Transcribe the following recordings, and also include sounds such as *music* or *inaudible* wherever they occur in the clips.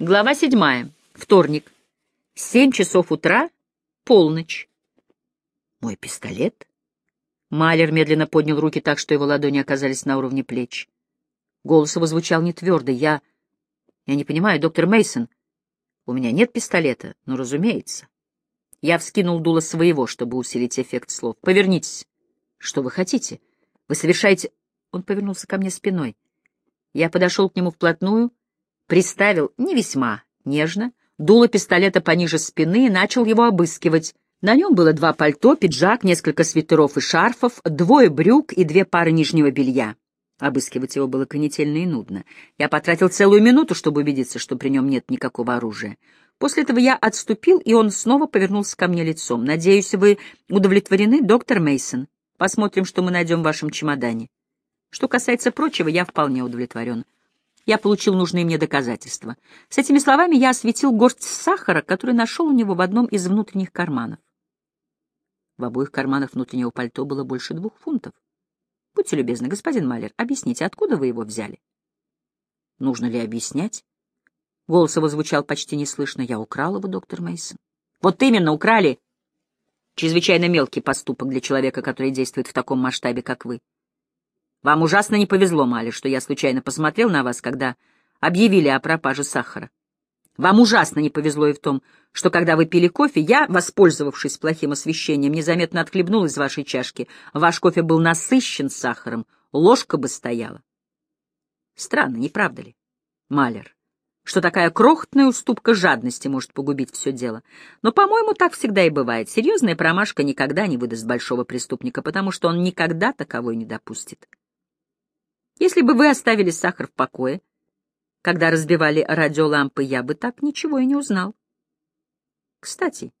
Глава седьмая. Вторник. Семь часов утра. Полночь. Мой пистолет? Малер медленно поднял руки так, что его ладони оказались на уровне плеч. Голос его звучал не твердо. Я... Я не понимаю, доктор Мейсон. У меня нет пистолета, ну, разумеется. Я вскинул дуло своего, чтобы усилить эффект слов. Повернитесь. Что вы хотите? Вы совершаете... Он повернулся ко мне спиной. Я подошел к нему вплотную, приставил не весьма нежно, дуло пистолета пониже спины и начал его обыскивать. На нем было два пальто, пиджак, несколько свитеров и шарфов, двое брюк и две пары нижнего белья. Обыскивать его было конетельно и нудно. Я потратил целую минуту, чтобы убедиться, что при нем нет никакого оружия. После этого я отступил, и он снова повернулся ко мне лицом. «Надеюсь, вы удовлетворены, доктор Мейсон. Посмотрим, что мы найдем в вашем чемодане. Что касается прочего, я вполне удовлетворен. Я получил нужные мне доказательства. С этими словами я осветил горсть сахара, который нашел у него в одном из внутренних карманов. В обоих карманах внутреннего пальто было больше двух фунтов. Будьте любезны, господин Малер, объясните, откуда вы его взяли? Нужно ли объяснять? Голос его звучал почти неслышно. Я украл его, доктор Мейсон. Вот именно, украли. Чрезвычайно мелкий поступок для человека, который действует в таком масштабе, как вы. Вам ужасно не повезло, Мали, что я случайно посмотрел на вас, когда объявили о пропаже сахара. Вам ужасно не повезло и в том, что когда вы пили кофе, я, воспользовавшись плохим освещением, незаметно отхлебнул из вашей чашки. Ваш кофе был насыщен сахаром, ложка бы стояла. Странно, не правда ли, Малер, что такая крохотная уступка жадности может погубить все дело? Но, по-моему, так всегда и бывает. Серьезная промашка никогда не выдаст большого преступника, потому что он никогда таковой не допустит. Если бы вы оставили сахар в покое, когда разбивали радиолампы, я бы так ничего и не узнал. Кстати,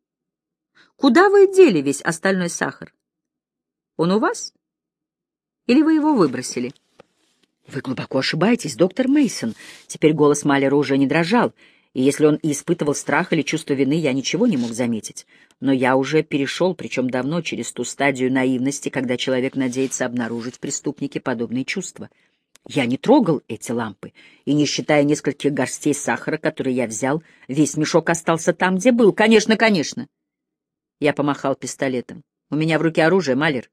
куда вы дели весь остальной сахар? Он у вас? Или вы его выбросили? Вы глубоко ошибаетесь, доктор Мейсон. Теперь голос Малера уже не дрожал, и если он и испытывал страх или чувство вины, я ничего не мог заметить. Но я уже перешел, причем давно, через ту стадию наивности, когда человек надеется обнаружить в преступнике подобные чувства — я не трогал эти лампы, и, не считая нескольких горстей сахара, которые я взял, весь мешок остался там, где был. Конечно, конечно. Я помахал пистолетом. У меня в руке оружие, Малер.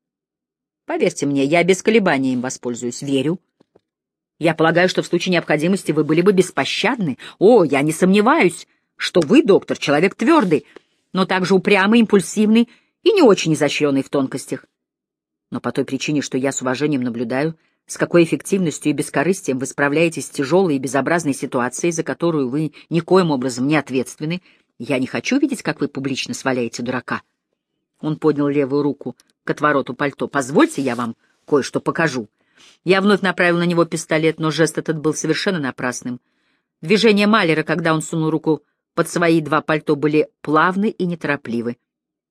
Поверьте мне, я без колебаний им воспользуюсь. Верю. Я полагаю, что в случае необходимости вы были бы беспощадны. О, я не сомневаюсь, что вы, доктор, человек твердый, но также упрямый, импульсивный и не очень изощренный в тонкостях. Но по той причине, что я с уважением наблюдаю с какой эффективностью и бескорыстием вы справляетесь с тяжелой и безобразной ситуацией, за которую вы никоим образом не ответственны. Я не хочу видеть, как вы публично сваляете дурака. Он поднял левую руку к отвороту пальто. Позвольте, я вам кое-что покажу. Я вновь направил на него пистолет, но жест этот был совершенно напрасным. Движения Малера, когда он сунул руку под свои два пальто, были плавны и неторопливы.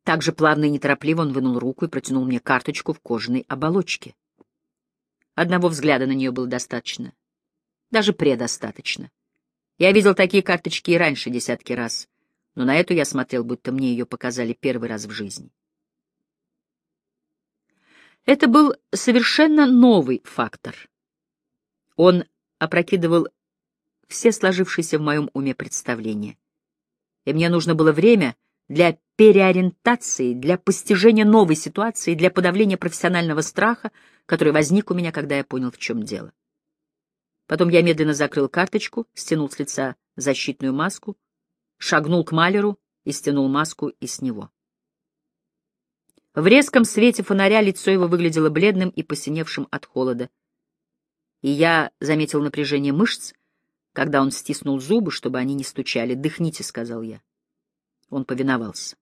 Так же плавно и неторопливо он вынул руку и протянул мне карточку в кожаной оболочке. Одного взгляда на нее было достаточно. Даже предостаточно. Я видел такие карточки и раньше десятки раз, но на эту я смотрел, будто мне ее показали первый раз в жизни. Это был совершенно новый фактор. Он опрокидывал все сложившиеся в моем уме представления. И мне нужно было время для переориентации, для постижения новой ситуации, для подавления профессионального страха, который возник у меня, когда я понял, в чем дело. Потом я медленно закрыл карточку, стянул с лица защитную маску, шагнул к Малеру и стянул маску и с него. В резком свете фонаря лицо его выглядело бледным и посиневшим от холода. И я заметил напряжение мышц, когда он стиснул зубы, чтобы они не стучали. «Дыхните», — сказал я. Он повиновался.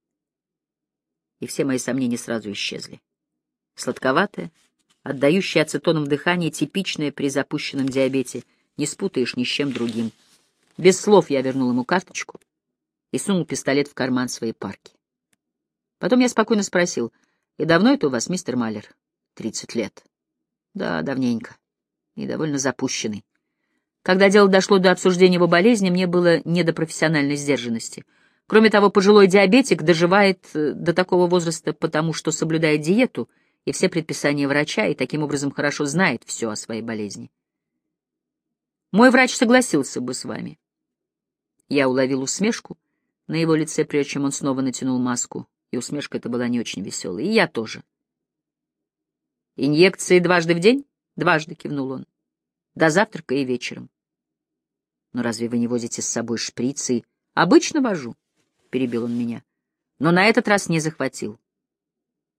И все мои сомнения сразу исчезли. Сладковатое, отдающее ацетоном дыхание, типичное при запущенном диабете, не спутаешь ни с чем другим. Без слов я вернул ему карточку и сунул пистолет в карман своей парки. Потом я спокойно спросил, «И давно это у вас, мистер Малер?» «Тридцать лет». «Да, давненько. И довольно запущенный. Когда дело дошло до обсуждения его болезни, мне было не до профессиональной сдержанности. Кроме того, пожилой диабетик доживает э, до такого возраста потому, что соблюдает диету — и все предписания врача, и таким образом хорошо знает все о своей болезни. Мой врач согласился бы с вами. Я уловил усмешку на его лице, прежде чем он снова натянул маску, и усмешка эта была не очень веселой. И я тоже. «Инъекции дважды в день?» «Дважды», — кивнул он. «До завтрака и вечером». «Но разве вы не возите с собой шприцы?» «Обычно вожу», — перебил он меня. «Но на этот раз не захватил.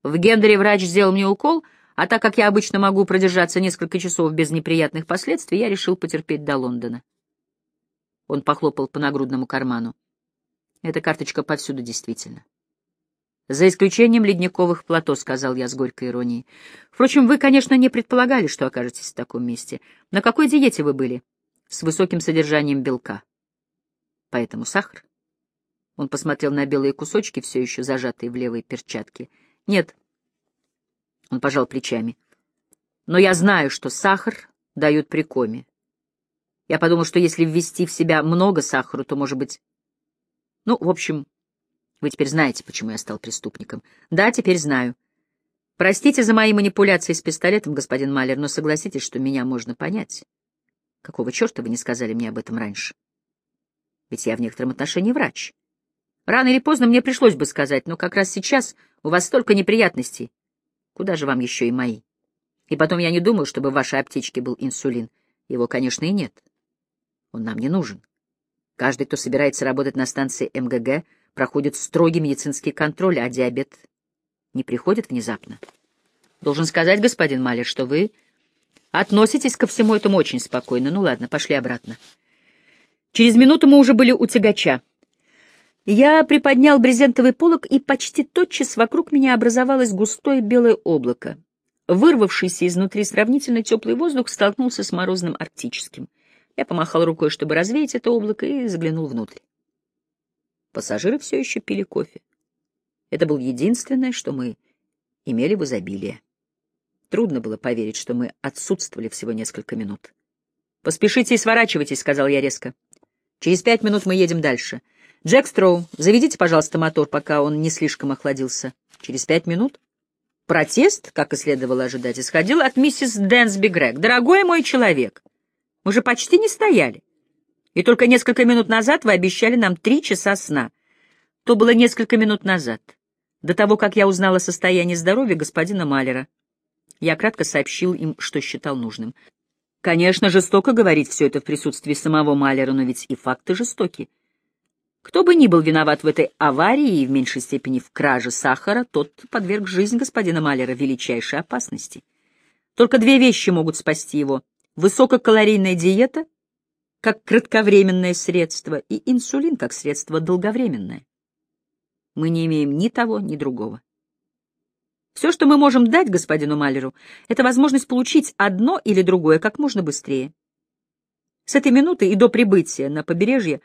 В Гендере врач сделал мне укол, а так как я обычно могу продержаться несколько часов без неприятных последствий, я решил потерпеть до Лондона». Он похлопал по нагрудному карману. Эта карточка повсюду действительно. «За исключением ледниковых плато», — сказал я с горькой иронией. «Впрочем, вы, конечно, не предполагали, что окажетесь в таком месте. На какой диете вы были?» «С высоким содержанием белка». «Поэтому сахар?» Он посмотрел на белые кусочки, все еще зажатые в левой перчатке. «Нет». Он пожал плечами. «Но я знаю, что сахар дают при коме. Я подумал, что если ввести в себя много сахара, то, может быть... Ну, в общем, вы теперь знаете, почему я стал преступником. Да, теперь знаю. Простите за мои манипуляции с пистолетом, господин Малер, но согласитесь, что меня можно понять. Какого черта вы не сказали мне об этом раньше? Ведь я в некотором отношении врач. Рано или поздно мне пришлось бы сказать, но как раз сейчас у вас столько неприятностей. Куда же вам еще и мои? И потом я не думаю, чтобы в вашей аптечке был инсулин. Его, конечно, и нет. Он нам не нужен. Каждый, кто собирается работать на станции МГГ, проходит строгий медицинский контроль, а диабет не приходит внезапно. Должен сказать, господин Малер, что вы относитесь ко всему этому очень спокойно. Ну ладно, пошли обратно. Через минуту мы уже были у тягача. Я приподнял брезентовый полог, и почти тотчас вокруг меня образовалось густое белое облако. Вырвавшийся изнутри сравнительно теплый воздух столкнулся с морозным арктическим. Я помахал рукой, чтобы развеять это облако, и заглянул внутрь. Пассажиры все еще пили кофе. Это был единственное, что мы имели в изобилии. Трудно было поверить, что мы отсутствовали всего несколько минут. «Поспешите и сворачивайтесь», — сказал я резко. «Через пять минут мы едем дальше. Джек Строу, заведите, пожалуйста, мотор, пока он не слишком охладился. Через пять минут?» Протест, как и следовало ожидать, исходил от миссис Дэнсби Грег. «Дорогой мой человек, мы же почти не стояли. И только несколько минут назад вы обещали нам три часа сна. То было несколько минут назад, до того, как я узнала о состоянии здоровья господина Малера. Я кратко сообщил им, что считал нужным. Конечно, жестоко говорить все это в присутствии самого Малера, но ведь и факты жестоки. Кто бы ни был виноват в этой аварии и в меньшей степени в краже сахара, тот подверг жизнь господина Малера величайшей опасности. Только две вещи могут спасти его — высококалорийная диета как кратковременное средство и инсулин как средство долговременное. Мы не имеем ни того, ни другого. Все, что мы можем дать господину Малеру, это возможность получить одно или другое как можно быстрее. С этой минуты и до прибытия на побережье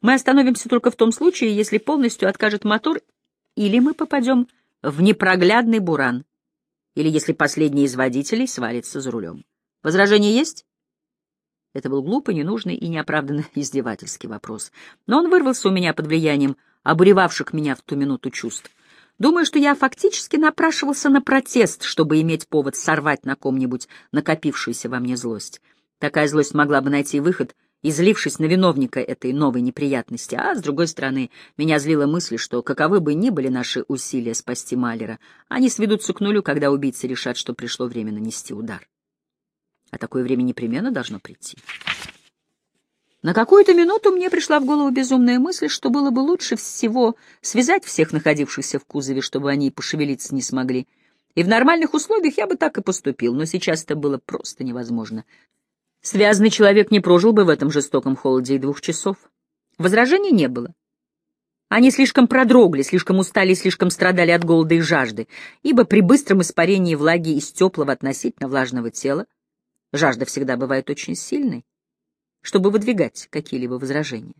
мы остановимся только в том случае, если полностью откажет мотор, или мы попадем в непроглядный буран, или если последний из водителей свалится за рулем. Возражения есть? Это был глупый, ненужный и неоправданно *laughs* издевательский вопрос. Но он вырвался у меня под влиянием обуревавших меня в ту минуту чувств. Думаю, что я фактически напрашивался на протест, чтобы иметь повод сорвать на ком-нибудь накопившуюся во мне злость. Такая злость могла бы найти выход, излившись на виновника этой новой неприятности, а, с другой стороны, меня злила мысль, что, каковы бы ни были наши усилия спасти Малера, они сведутся к нулю, когда убийцы решат, что пришло время нанести удар. А такое время непременно должно прийти. На какую-то минуту мне пришла в голову безумная мысль, что было бы лучше всего связать всех находившихся в кузове, чтобы они пошевелиться не смогли. И в нормальных условиях я бы так и поступил, но сейчас это было просто невозможно. Связанный человек не прожил бы в этом жестоком холоде и двух часов. Возражений не было. Они слишком продрогли, слишком устали и слишком страдали от голода и жажды, ибо при быстром испарении влаги из теплого относительно влажного тела Жажда всегда бывает очень сильной, чтобы выдвигать какие-либо возражения.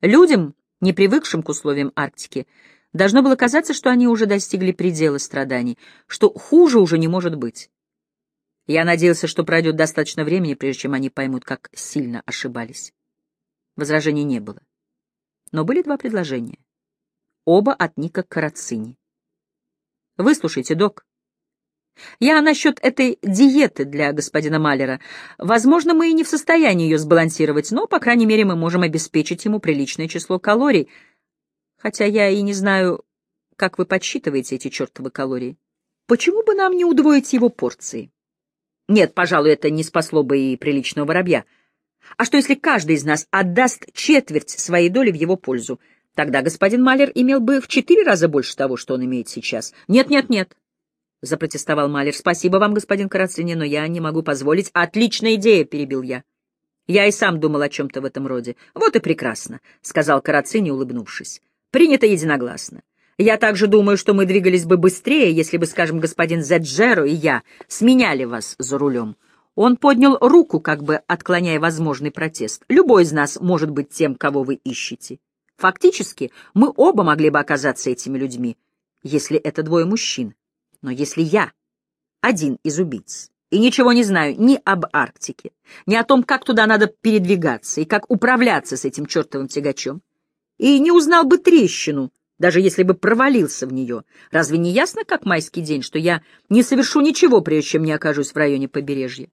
Людям, не привыкшим к условиям Арктики, должно было казаться, что они уже достигли предела страданий, что хуже уже не может быть. Я надеялся, что пройдет достаточно времени, прежде чем они поймут, как сильно ошибались. Возражений не было. Но были два предложения. Оба от Ника Карацини. «Выслушайте, док. Я насчет этой диеты для господина Малера. Возможно, мы и не в состоянии ее сбалансировать, но, по крайней мере, мы можем обеспечить ему приличное число калорий. Хотя я и не знаю, как вы подсчитываете эти чертовы калории. Почему бы нам не удвоить его порции? Нет, пожалуй, это не спасло бы и приличного воробья. А что, если каждый из нас отдаст четверть своей доли в его пользу? Тогда господин Малер имел бы в четыре раза больше того, что он имеет сейчас. Нет, нет, нет. — запротестовал Малер. — Спасибо вам, господин Карацини, но я не могу позволить. — Отличная идея, — перебил я. Я и сам думал о чем-то в этом роде. — Вот и прекрасно, — сказал Карацини, улыбнувшись. — Принято единогласно. Я также думаю, что мы двигались бы быстрее, если бы, скажем, господин Зеджеро и я сменяли вас за рулем. Он поднял руку, как бы отклоняя возможный протест. Любой из нас может быть тем, кого вы ищете. Фактически, мы оба могли бы оказаться этими людьми, если это двое мужчин. Но если я один из убийц и ничего не знаю ни об Арктике, ни о том, как туда надо передвигаться и как управляться с этим чертовым тягачом, и не узнал бы трещину, даже если бы провалился в нее, разве не ясно, как майский день, что я не совершу ничего, прежде чем не окажусь в районе побережья?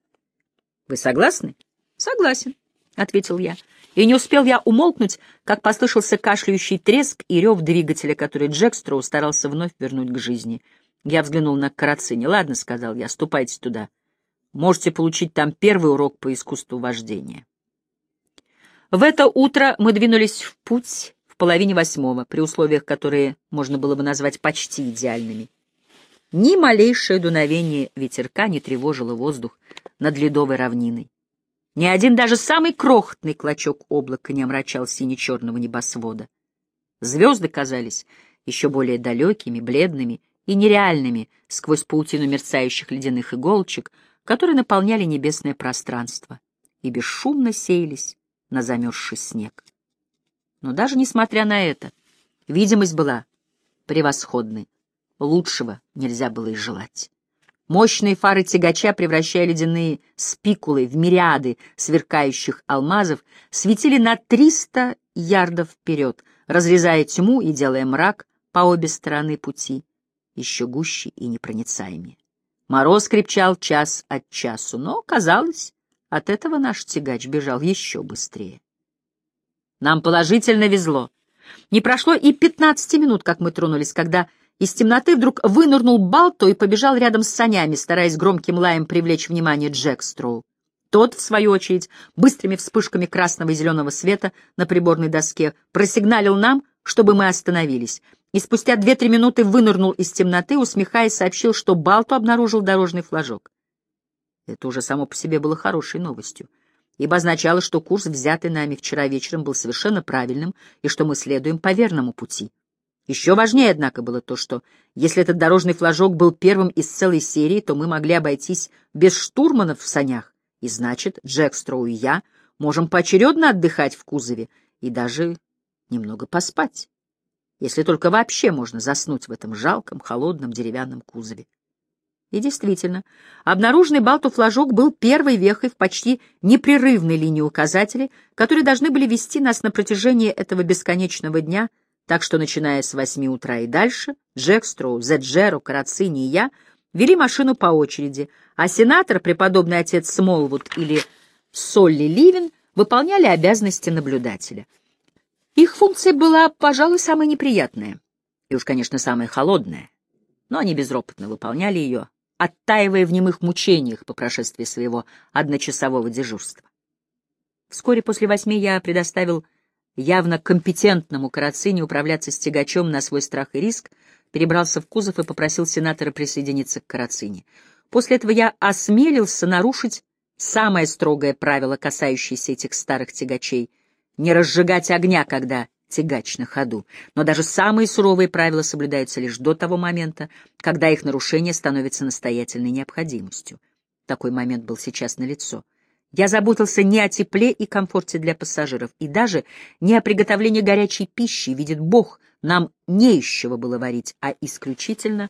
Вы согласны? Согласен, — ответил я. И не успел я умолкнуть, как послышался кашляющий треск и рев двигателя, который Джек Строу старался вновь вернуть к жизни — я взглянул на Карацини. «Ладно», — сказал я, — «ступайте туда. Можете получить там первый урок по искусству вождения». В это утро мы двинулись в путь в половине восьмого, при условиях, которые можно было бы назвать почти идеальными. Ни малейшее дуновение ветерка не тревожило воздух над ледовой равниной. Ни один даже самый крохотный клочок облака не омрачал сине-черного небосвода. Звезды казались еще более далекими, бледными и нереальными сквозь паутину мерцающих ледяных иголочек, которые наполняли небесное пространство и бесшумно сеялись на замерзший снег. Но даже несмотря на это, видимость была превосходной. Лучшего нельзя было и желать. Мощные фары тягача, превращая ледяные спикулы в мириады сверкающих алмазов, светили на триста ярдов вперед, разрезая тьму и делая мрак по обе стороны пути еще гуще и непроницаемее. Мороз крепчал час от часу, но, казалось, от этого наш тягач бежал еще быстрее. Нам положительно везло. Не прошло и пятнадцати минут, как мы тронулись, когда из темноты вдруг вынырнул Балто и побежал рядом с санями, стараясь громким лаем привлечь внимание Джекстроу. Тот, в свою очередь, быстрыми вспышками красного и зеленого света на приборной доске просигналил нам, чтобы мы остановились, и спустя две-три минуты вынырнул из темноты, усмехаясь, сообщил, что Балту обнаружил дорожный флажок. Это уже само по себе было хорошей новостью, ибо означало, что курс, взятый нами вчера вечером, был совершенно правильным и что мы следуем по верному пути. Еще важнее, однако, было то, что если этот дорожный флажок был первым из целой серии, то мы могли обойтись без штурманов в санях, и значит, Джек Строу и я можем поочередно отдыхать в кузове и даже немного поспать, если только вообще можно заснуть в этом жалком, холодном деревянном кузове. И действительно, обнаруженный Балту-флажок был первой вехой в почти непрерывной линии указателей, которые должны были вести нас на протяжении этого бесконечного дня, так что, начиная с восьми утра и дальше, Джек Строу, Зеджеро, Карацини и я вели машину по очереди, а сенатор, преподобный отец Смолвуд или Солли Ливин выполняли обязанности наблюдателя — их функция была, пожалуй, самая неприятная. И уж, конечно, самая холодная. Но они безропотно выполняли ее, оттаивая в немых мучениях по прошествии своего одночасового дежурства. Вскоре после восьми я предоставил явно компетентному Карацине управляться с тягачом на свой страх и риск, перебрался в кузов и попросил сенатора присоединиться к Карацине. После этого я осмелился нарушить самое строгое правило, касающееся этих старых тягачей — не разжигать огня, когда тягач на ходу, но даже самые суровые правила соблюдаются лишь до того момента, когда их нарушение становится настоятельной необходимостью. Такой момент был сейчас налицо. Я заботился не о тепле и комфорте для пассажиров, и даже не о приготовлении горячей пищи, видит Бог, нам не из чего было варить, а исключительно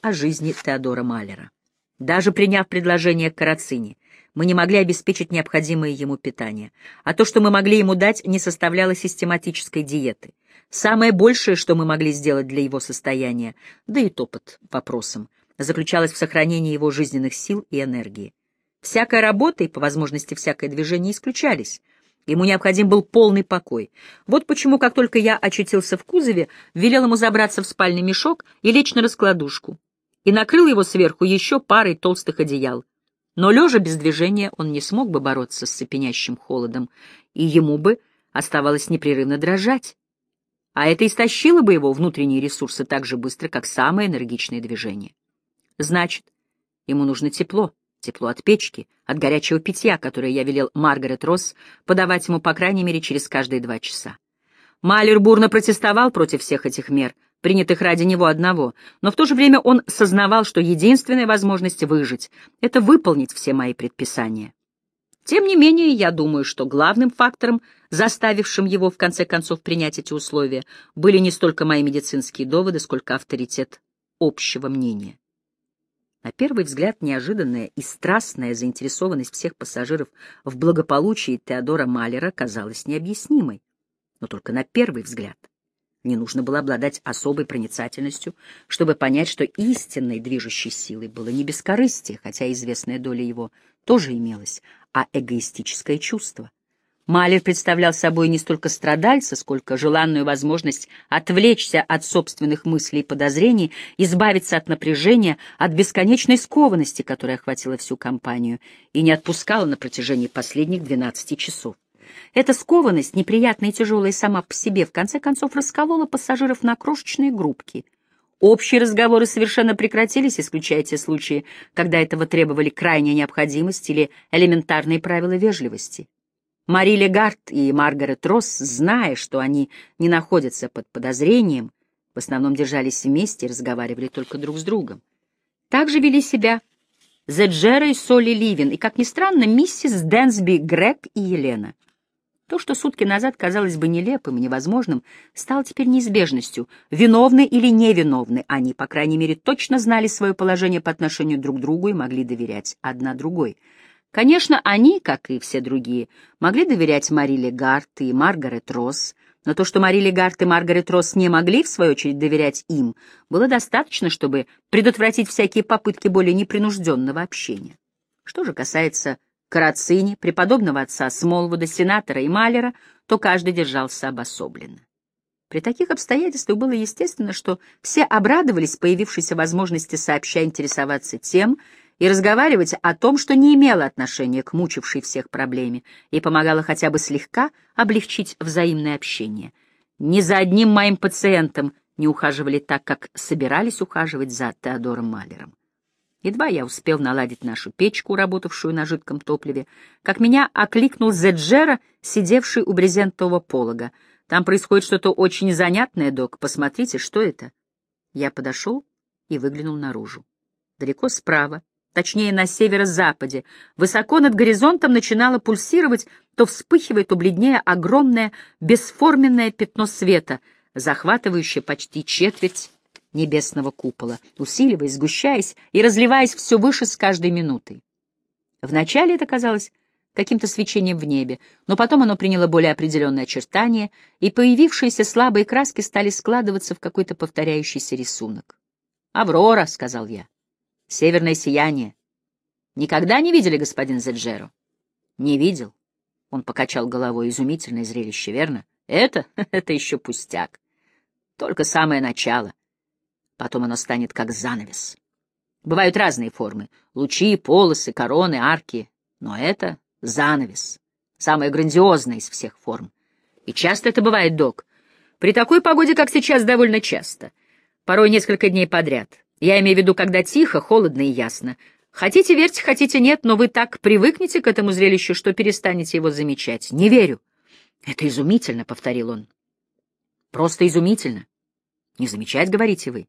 о жизни Теодора Малера. Даже приняв предложение Карацини, мы не могли обеспечить необходимое ему питание, а то, что мы могли ему дать, не составляло систематической диеты. Самое большее, что мы могли сделать для его состояния, да и то вопросом, заключалась в сохранении его жизненных сил и энергии. Всякая работа и, по возможности, всякое движение исключались. Ему необходим был полный покой. Вот почему, как только я очутился в кузове, велел ему забраться в спальный мешок и лечь на раскладушку, и накрыл его сверху еще парой толстых одеял. Но, лежа без движения, он не смог бы бороться с цепенящим холодом, и ему бы оставалось непрерывно дрожать. А это истощило бы его внутренние ресурсы так же быстро, как самое энергичное движение. Значит, ему нужно тепло, тепло от печки, от горячего питья, которое я велел Маргарет Росс подавать ему по крайней мере через каждые два часа. Малер бурно протестовал против всех этих мер, принятых ради него одного, но в то же время он сознавал, что единственная возможность выжить — это выполнить все мои предписания. Тем не менее, я думаю, что главным фактором, заставившим его в конце концов принять эти условия, были не столько мои медицинские доводы, сколько авторитет общего мнения. На первый взгляд неожиданная и страстная заинтересованность всех пассажиров в благополучии Теодора Малера казалась необъяснимой. Но только на первый взгляд. Не нужно было обладать особой проницательностью, чтобы понять, что истинной движущей силой было не бескорыстие, хотя известная доля его тоже имелась, а эгоистическое чувство. Малер представлял собой не столько страдальца, сколько желанную возможность отвлечься от собственных мыслей и подозрений, избавиться от напряжения, от бесконечной скованности, которая охватила всю компанию и не отпускала на протяжении последних 12 часов. Эта скованность, неприятная и тяжелая сама по себе, в конце концов расколола пассажиров на крошечные группки. Общие разговоры совершенно прекратились, исключая те случаи, когда этого требовали крайняя необходимость или элементарные правила вежливости. Мари Легард и Маргарет Росс, зная, что они не находятся под подозрением, в основном держались вместе и разговаривали только друг с другом. Также вели себя Зеджера и Соли Ливин, и, как ни странно, миссис Дэнсби, Грег и Елена. То, что сутки назад казалось бы нелепым и невозможным, стало теперь неизбежностью. Виновны или невиновны, они, по крайней мере, точно знали свое положение по отношению друг к другу и могли доверять одна другой — Конечно, они, как и все другие, могли доверять Мари Легард и Маргарет Росс, но то, что Мари Легард и Маргарет Росс не могли, в свою очередь, доверять им, было достаточно, чтобы предотвратить всякие попытки более непринужденного общения. Что же касается Карацини, преподобного отца Смолвуда, сенатора и Малера, то каждый держался обособленно. При таких обстоятельствах было естественно, что все обрадовались появившейся возможности сообща интересоваться тем, и разговаривать о том, что не имело отношения к мучившей всех проблеме и помогало хотя бы слегка облегчить взаимное общение. Ни за одним моим пациентом не ухаживали так, как собирались ухаживать за Теодором Малером. Едва я успел наладить нашу печку, работавшую на жидком топливе, как меня окликнул Зеджера, сидевший у брезентового полога. «Там происходит что-то очень занятное, док. Посмотрите, что это?» Я подошел и выглянул наружу. Далеко справа, точнее на северо-западе, высоко над горизонтом начинало пульсировать, то вспыхивая, то бледнее огромное бесформенное пятно света, захватывающее почти четверть небесного купола, усиливаясь, сгущаясь и разливаясь все выше с каждой минутой. Вначале это казалось каким-то свечением в небе, но потом оно приняло более определенные очертания, и появившиеся слабые краски стали складываться в какой-то повторяющийся рисунок. «Аврора», — сказал я. Северное сияние. Никогда не видели, господин Зеджеро? Не видел. Он покачал головой. Изумительное зрелище, верно? Это? *laughs* Это еще пустяк. Только самое начало. Потом оно станет как занавес. Бывают разные формы. Лучи, полосы, короны, арки. Но это занавес. Самое грандиозное из всех форм. И часто это бывает, док. При такой погоде, как сейчас, довольно часто. Порой несколько дней подряд. Я имею в виду, когда тихо, холодно и ясно. Хотите верьте, хотите нет, но вы так привыкнете к этому зрелищу, что перестанете его замечать. Не верю. Это изумительно, — повторил он. Просто изумительно. Не замечать, говорите вы.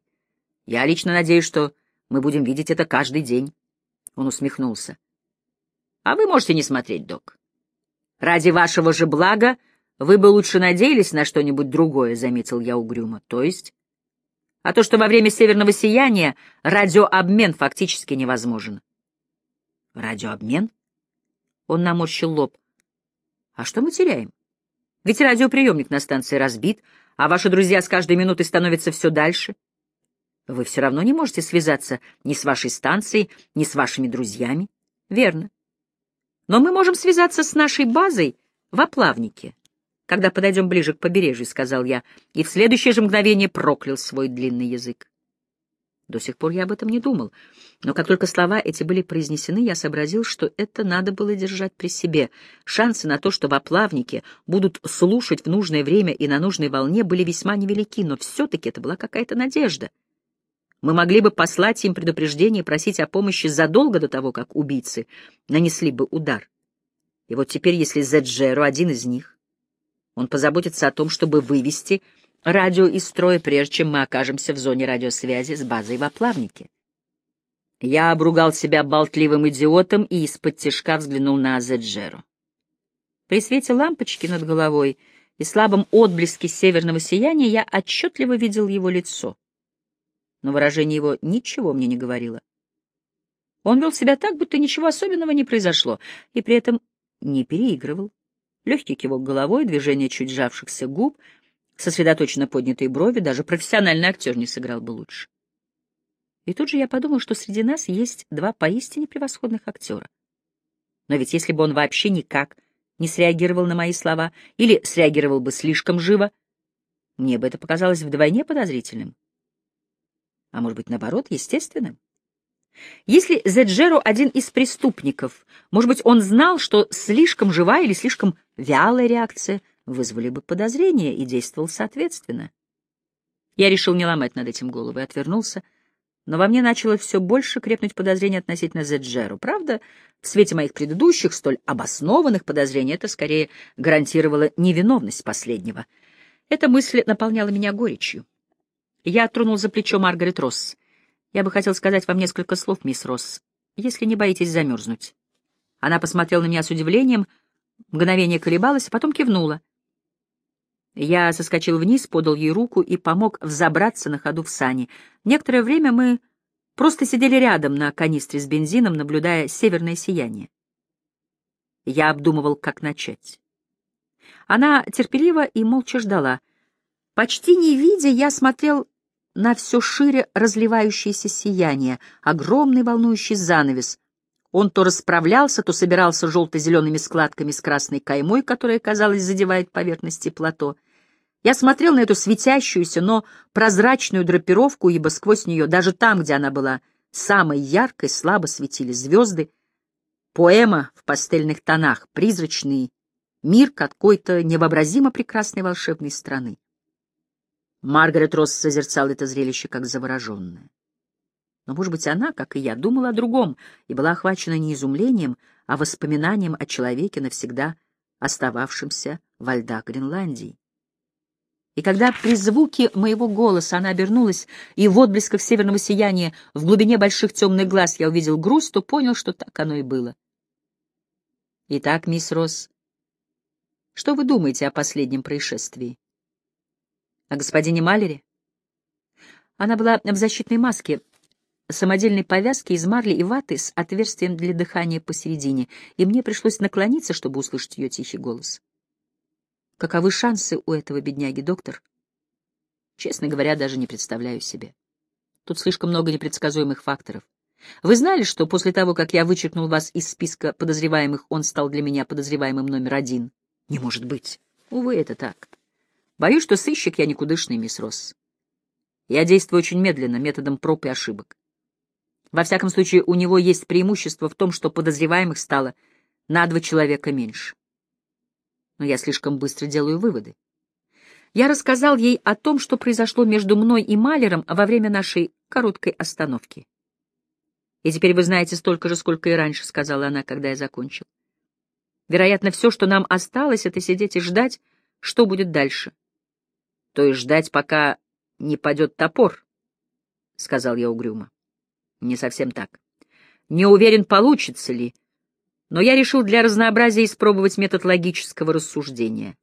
Я лично надеюсь, что мы будем видеть это каждый день. Он усмехнулся. А вы можете не смотреть, док. Ради вашего же блага вы бы лучше надеялись на что-нибудь другое, — заметил я угрюмо. То есть? а то, что во время северного сияния радиообмен фактически невозможен. Радиообмен? Он наморщил лоб. А что мы теряем? Ведь радиоприемник на станции разбит, а ваши друзья с каждой минутой становятся все дальше. Вы все равно не можете связаться ни с вашей станцией, ни с вашими друзьями. Верно. Но мы можем связаться с нашей базой в Оплавнике, когда подойдем ближе к побережью, — сказал я, и в следующее же мгновение проклял свой длинный язык. До сих пор я об этом не думал, но как только слова эти были произнесены, я сообразил, что это надо было держать при себе. Шансы на то, что в оплавнике будут слушать в нужное время и на нужной волне, были весьма невелики, но все-таки это была какая-то надежда. Мы могли бы послать им предупреждение и просить о помощи задолго до того, как убийцы нанесли бы удар. И вот теперь, если Зеджеро один из них, он позаботится о том, чтобы вывести радио из строя, прежде чем мы окажемся в зоне радиосвязи с базой в оплавнике. Я обругал себя болтливым идиотом и из-под тишка взглянул на Зеджеро. При свете лампочки над головой и слабом отблеске северного сияния я отчетливо видел его лицо но выражение его ничего мне не говорило. Он вел себя так, будто ничего особенного не произошло, и при этом не переигрывал. Легкий кивок головой, движение чуть сжавшихся губ, сосредоточенно поднятые брови, даже профессиональный актер не сыграл бы лучше. И тут же я подумал, что среди нас есть два поистине превосходных актера. Но ведь если бы он вообще никак не среагировал на мои слова или среагировал бы слишком живо, мне бы это показалось вдвойне подозрительным а может быть, наоборот, естественным. Если Зеджеро один из преступников, может быть, он знал, что слишком живая или слишком вялая реакция вызвали бы подозрения и действовал соответственно. Я решил не ломать над этим голову и отвернулся, но во мне начало все больше крепнуть подозрение относительно Зеджеро. Правда, в свете моих предыдущих, столь обоснованных подозрений, это скорее гарантировало невиновность последнего. Эта мысль наполняла меня горечью. Я тронул за плечо Маргарет Росс. «Я бы хотел сказать вам несколько слов, мисс Росс, если не боитесь замерзнуть». Она посмотрела на меня с удивлением, мгновение колебалась, а потом кивнула. Я соскочил вниз, подал ей руку и помог взобраться на ходу в сани. Некоторое время мы просто сидели рядом на канистре с бензином, наблюдая северное сияние. Я обдумывал, как начать. Она терпеливо и молча ждала. Почти не видя, я смотрел на все шире разливающееся сияние, огромный волнующий занавес. Он то расправлялся, то собирался желто-зелеными складками с красной каймой, которая, казалось, задевает поверхности плато. Я смотрел на эту светящуюся, но прозрачную драпировку, ибо сквозь нее, даже там, где она была самой яркой, слабо светили звезды. Поэма в пастельных тонах, призрачный мир какой-то невообразимо прекрасной волшебной страны. Маргарет Росс созерцала это зрелище как завороженная. Но, может быть, она, как и я, думала о другом и была охвачена не изумлением, а воспоминанием о человеке, навсегда остававшемся во льдах Гренландии. И когда при звуке моего голоса она обернулась, и в отблесках северного сияния в глубине больших темных глаз я увидел грусть, то понял, что так оно и было. Итак, мисс Росс, что вы думаете о последнем происшествии? О господине Малере? Она была в защитной маске, самодельной повязке из марли и ваты с отверстием для дыхания посередине, и мне пришлось наклониться, чтобы услышать ее тихий голос. Каковы шансы у этого бедняги, доктор? Честно говоря, даже не представляю себе. Тут слишком много непредсказуемых факторов. Вы знали, что после того, как я вычеркнул вас из списка подозреваемых, он стал для меня подозреваемым номер один? Не может быть. Увы, это так. Боюсь, что сыщик я никудышный, мисс Росс. Я действую очень медленно, методом проб и ошибок. Во всяком случае, у него есть преимущество в том, что подозреваемых стало на два человека меньше. Но я слишком быстро делаю выводы. Я рассказал ей о том, что произошло между мной и Малером во время нашей короткой остановки. «И теперь вы знаете столько же, сколько и раньше», — сказала она, когда я закончил. «Вероятно, все, что нам осталось, — это сидеть и ждать, что будет дальше то есть ждать, пока не падет топор, — сказал я угрюмо. Не совсем так. Не уверен, получится ли, но я решил для разнообразия испробовать метод логического рассуждения.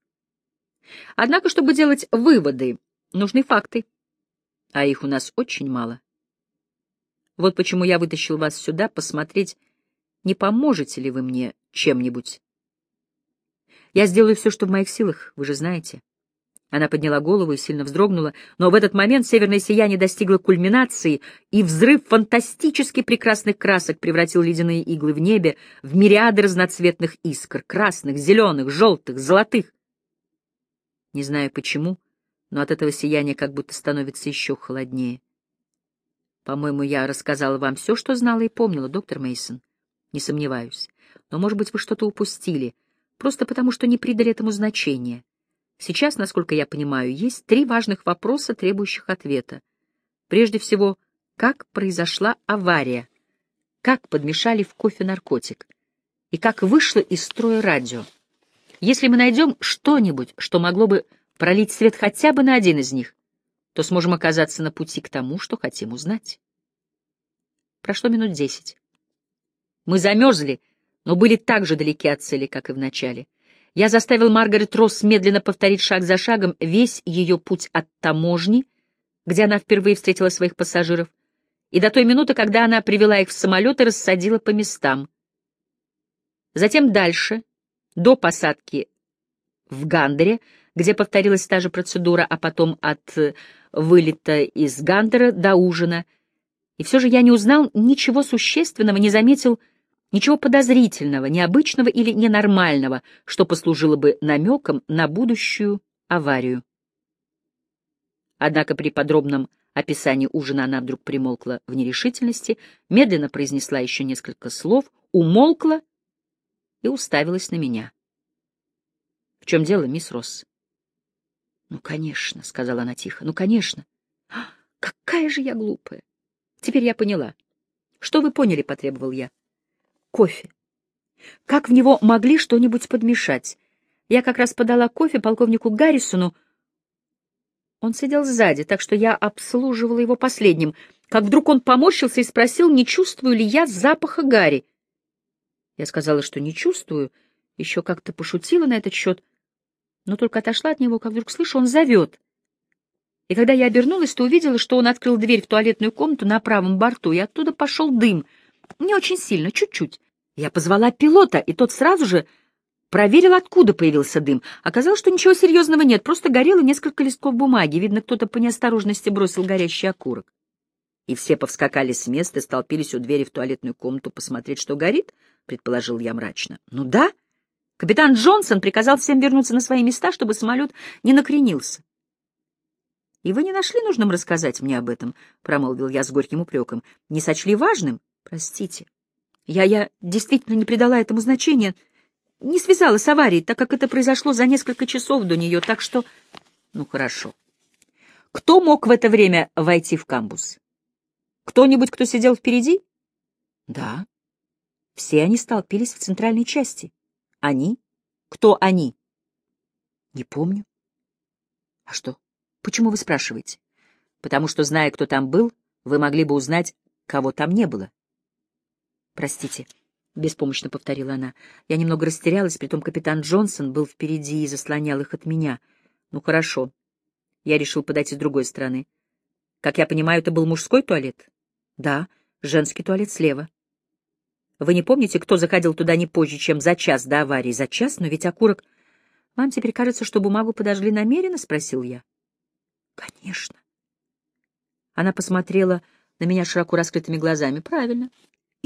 Однако, чтобы делать выводы, нужны факты, а их у нас очень мало. Вот почему я вытащил вас сюда посмотреть, не поможете ли вы мне чем-нибудь. Я сделаю все, что в моих силах, вы же знаете. Она подняла голову и сильно вздрогнула, но в этот момент северное сияние достигло кульминации, и взрыв фантастически прекрасных красок превратил ледяные иглы в небе в мириады разноцветных искр — красных, зеленых, желтых, золотых. Не знаю почему, но от этого сияния как будто становится еще холоднее. По-моему, я рассказала вам все, что знала и помнила, доктор Мейсон. Не сомневаюсь. Но, может быть, вы что-то упустили, просто потому что не придали этому значения. Сейчас, насколько я понимаю, есть три важных вопроса, требующих ответа. Прежде всего, как произошла авария, как подмешали в кофе наркотик и как вышло из строя радио. Если мы найдем что-нибудь, что могло бы пролить свет хотя бы на один из них, то сможем оказаться на пути к тому, что хотим узнать. Прошло минут десять. Мы замерзли, но были так же далеки от цели, как и в начале. Я заставил Маргарет Росс медленно повторить шаг за шагом весь ее путь от таможни, где она впервые встретила своих пассажиров, и до той минуты, когда она привела их в самолет и рассадила по местам. Затем дальше, до посадки в Гандере, где повторилась та же процедура, а потом от э, вылета из Гандера до ужина. И все же я не узнал ничего существенного, не заметил Ничего подозрительного, необычного или ненормального, что послужило бы намеком на будущую аварию. Однако при подробном описании ужина она вдруг примолкла в нерешительности, медленно произнесла еще несколько слов, умолкла и уставилась на меня. — В чем дело, мисс Росс? — Ну, конечно, — сказала она тихо, — ну, конечно. *gasps* Какая же я глупая! Теперь я поняла. — Что вы поняли? — потребовал я кофе. Как в него могли что-нибудь подмешать? Я как раз подала кофе полковнику Гаррисону. Он сидел сзади, так что я обслуживала его последним, как вдруг он поморщился и спросил, не чувствую ли я запаха Гарри. Я сказала, что не чувствую, еще как-то пошутила на этот счет, но только отошла от него, как вдруг слышу, он зовет. И когда я обернулась, то увидела, что он открыл дверь в туалетную комнату на правом борту, и оттуда пошел дым. Не очень сильно, чуть-чуть. Я позвала пилота, и тот сразу же проверил, откуда появился дым. Оказалось, что ничего серьезного нет, просто горело несколько листков бумаги. Видно, кто-то по неосторожности бросил горящий окурок. И все повскакали с места столпились у двери в туалетную комнату посмотреть, что горит, — предположил я мрачно. — Ну да. Капитан Джонсон приказал всем вернуться на свои места, чтобы самолет не накренился. — И вы не нашли нужным рассказать мне об этом, — промолвил я с горьким упреком. — Не сочли важным? Простите. Я, я действительно не придала этому значения, не связала с аварией, так как это произошло за несколько часов до нее, так что... Ну, хорошо. Кто мог в это время войти в камбус? Кто-нибудь, кто сидел впереди? Да. Все они столпились в центральной части. Они? Кто они? Не помню. А что? Почему вы спрашиваете? Потому что, зная, кто там был, вы могли бы узнать, кого там не было. «Простите», — беспомощно повторила она. Я немного растерялась, притом капитан Джонсон был впереди и заслонял их от меня. «Ну, хорошо». Я решил подойти с другой стороны. «Как я понимаю, это был мужской туалет?» «Да, женский туалет слева». «Вы не помните, кто заходил туда не позже, чем за час до аварии? За час? Но ведь окурок...» «Вам теперь кажется, что бумагу подожгли намеренно?» — спросил я. «Конечно». Она посмотрела на меня широко раскрытыми глазами. «Правильно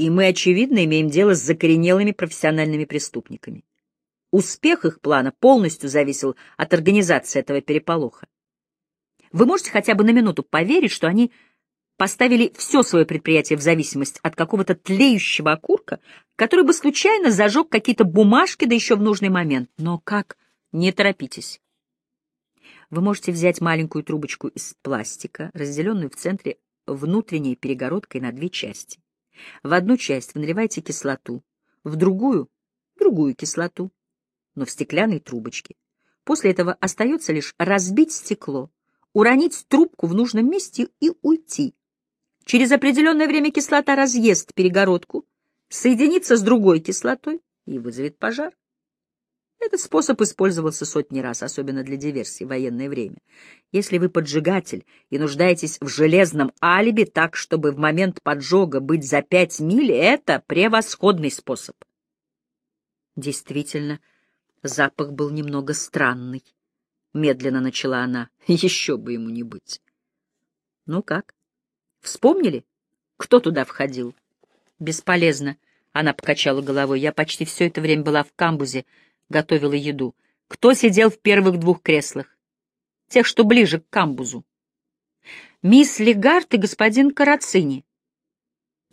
и мы, очевидно, имеем дело с закоренелыми профессиональными преступниками. Успех их плана полностью зависел от организации этого переполоха. Вы можете хотя бы на минуту поверить, что они поставили все свое предприятие в зависимость от какого-то тлеющего окурка, который бы случайно зажег какие-то бумажки, да еще в нужный момент. Но как? Не торопитесь. Вы можете взять маленькую трубочку из пластика, разделенную в центре внутренней перегородкой на две части. В одну часть вы наливаете кислоту, в другую — другую кислоту, но в стеклянной трубочке. После этого остается лишь разбить стекло, уронить трубку в нужном месте и уйти. Через определенное время кислота разъест перегородку, соединится с другой кислотой и вызовет пожар. Этот способ использовался сотни раз, особенно для диверсий в военное время. Если вы поджигатель и нуждаетесь в железном алиби так, чтобы в момент поджога быть за пять миль, это превосходный способ. Действительно, запах был немного странный. — медленно начала она. Еще бы ему не быть. Ну как? Вспомнили, кто туда входил? Бесполезно. Она покачала головой. Я почти все это время была в камбузе, готовила еду. Кто сидел в первых двух креслах? Тех, что ближе к камбузу. Мисс Легард и господин Карацини.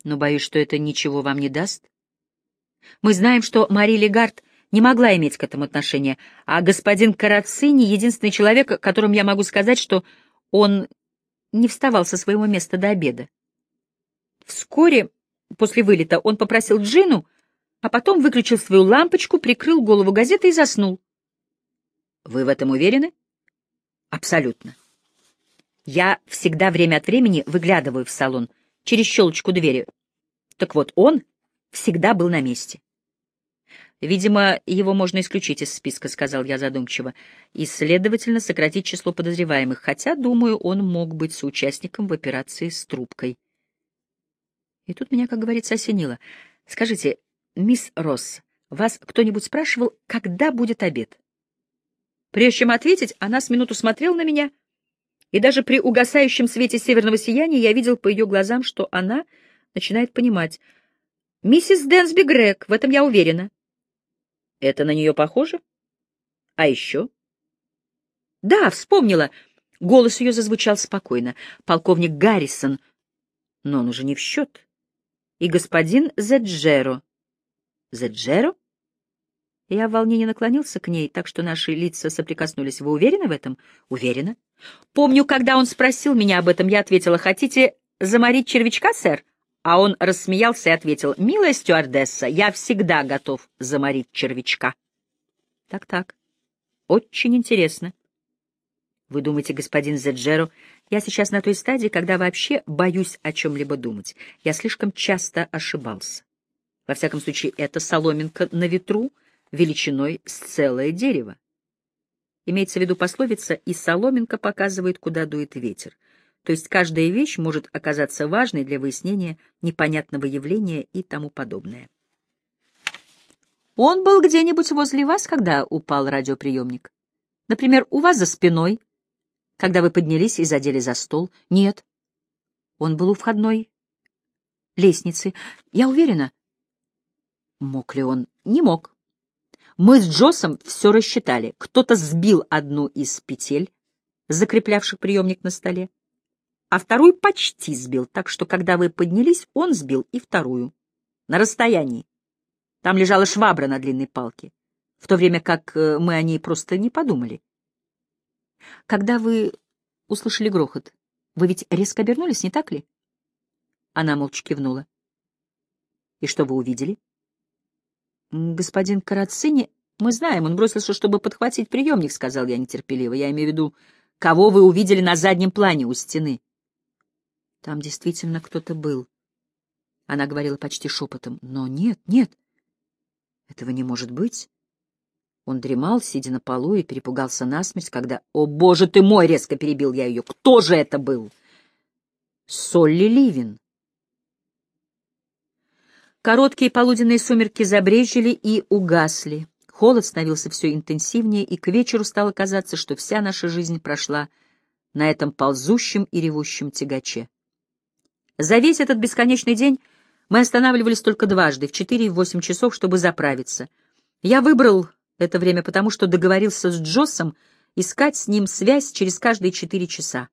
Но боюсь, что это ничего вам не даст. Мы знаем, что Мари Легард не могла иметь к этому отношения, а господин Карацини — единственный человек, которым я могу сказать, что он не вставал со своего места до обеда. Вскоре после вылета он попросил Джину, а потом выключил свою лампочку, прикрыл голову газетой и заснул. Вы в этом уверены? Абсолютно. Я всегда время от времени выглядываю в салон через щелочку двери. Так вот, он всегда был на месте. Видимо, его можно исключить из списка, сказал я задумчиво, и, следовательно, сократить число подозреваемых, хотя, думаю, он мог быть соучастником в операции с трубкой. И тут меня, как говорится, осенило. Скажите, мисс Росс, вас кто-нибудь спрашивал, когда будет обед? Прежде чем ответить, она с минуту смотрела на меня, и даже при угасающем свете северного сияния я видел по ее глазам, что она начинает понимать. «Миссис Дэнсби Грег, в этом я уверена». Это на нее похоже? А еще? Да, вспомнила. Голос ее зазвучал спокойно. Полковник Гаррисон. Но он уже не в счет. И господин Зеджеро. Зеджеро? Я в волнении наклонился к ней, так что наши лица соприкоснулись. Вы уверены в этом? Уверена. Помню, когда он спросил меня об этом, я ответила, хотите заморить червячка, сэр? А он рассмеялся и ответил, «Милая стюардесса, я всегда готов заморить червячка». Так-так, очень интересно. Вы думаете, господин Зеджеро, я сейчас на той стадии, когда вообще боюсь о чем-либо думать. Я слишком часто ошибался. Во всяком случае, это соломинка на ветру величиной с целое дерево. Имеется в виду пословица «и соломинка показывает, куда дует ветер» то есть каждая вещь может оказаться важной для выяснения непонятного явления и тому подобное. Он был где-нибудь возле вас, когда упал радиоприемник? Например, у вас за спиной, когда вы поднялись и задели за стол? Нет. Он был у входной лестницы. Я уверена. Мог ли он? Не мог. Мы с Джосом все рассчитали. Кто-то сбил одну из петель, закреплявших приемник на столе а вторую почти сбил, так что, когда вы поднялись, он сбил и вторую. На расстоянии. Там лежала швабра на длинной палке, в то время как э, мы о ней просто не подумали. Когда вы услышали грохот, вы ведь резко обернулись, не так ли? Она молча кивнула. И что вы увидели? Господин Карацини, мы знаем, он бросился, чтобы подхватить приемник, сказал я нетерпеливо. Я имею в виду, кого вы увидели на заднем плане у стены. Там действительно кто-то был. Она говорила почти шепотом. Но нет, нет, этого не может быть. Он дремал, сидя на полу, и перепугался насмерть, когда... «О, боже ты мой!» — резко перебил я ее. «Кто же это был?» «Солли Ливин». Короткие полуденные сумерки забрежили и угасли. Холод становился все интенсивнее, и к вечеру стало казаться, что вся наша жизнь прошла на этом ползущем и ревущем тягаче. За весь этот бесконечный день мы останавливались только дважды, в четыре и в восемь часов, чтобы заправиться. Я выбрал это время потому, что договорился с Джоссом искать с ним связь через каждые четыре часа.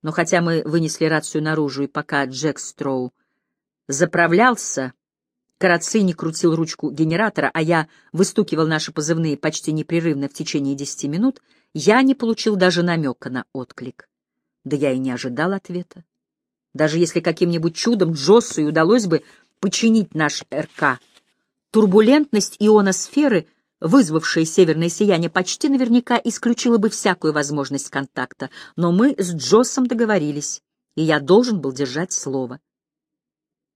Но хотя мы вынесли рацию наружу, и пока Джек Строу заправлялся, Карацини крутил ручку генератора, а я выстукивал наши позывные почти непрерывно в течение десяти минут, я не получил даже намека на отклик. Да я и не ожидал ответа. Даже если каким-нибудь чудом Джоссу и удалось бы починить наш РК, турбулентность ионосферы, вызвавшая северное сияние, почти наверняка исключила бы всякую возможность контакта, но мы с Джоссом договорились, и я должен был держать слово.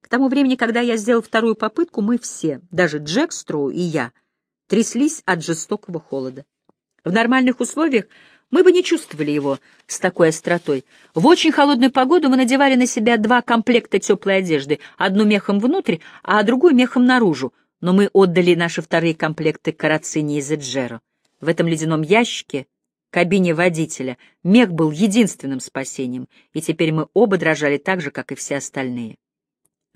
К тому времени, когда я сделал вторую попытку, мы все, даже Джек Строу и я, тряслись от жестокого холода. В нормальных условиях мы бы не чувствовали его с такой остротой. В очень холодную погоду мы надевали на себя два комплекта теплой одежды, одну мехом внутрь, а другую мехом наружу, но мы отдали наши вторые комплекты Карацине и Зеджеро. В этом ледяном ящике кабине водителя. Мех был единственным спасением, и теперь мы оба дрожали так же, как и все остальные.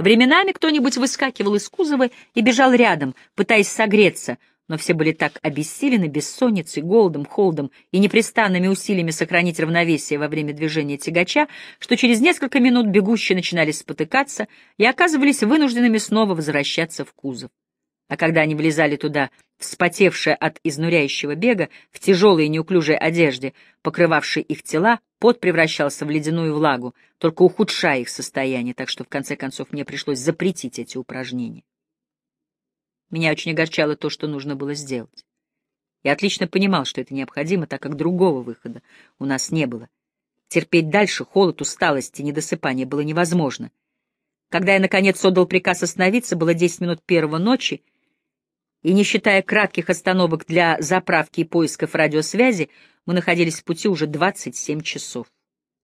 Временами кто-нибудь выскакивал из кузова и бежал рядом, пытаясь согреться, но все были так обессилены бессонницей, голодом, холодом и непрестанными усилиями сохранить равновесие во время движения тягача, что через несколько минут бегущие начинали спотыкаться и оказывались вынужденными снова возвращаться в кузов. А когда они влезали туда, вспотевшие от изнуряющего бега, в тяжелой и неуклюжей одежде, покрывавшей их тела, пот превращался в ледяную влагу, только ухудшая их состояние, так что в конце концов мне пришлось запретить эти упражнения. Меня очень огорчало то, что нужно было сделать. Я отлично понимал, что это необходимо, так как другого выхода у нас не было. Терпеть дальше холод, усталость и недосыпание было невозможно. Когда я, наконец, отдал приказ остановиться, было десять минут первого ночи, и, не считая кратких остановок для заправки и поисков радиосвязи, мы находились в пути уже 27 часов.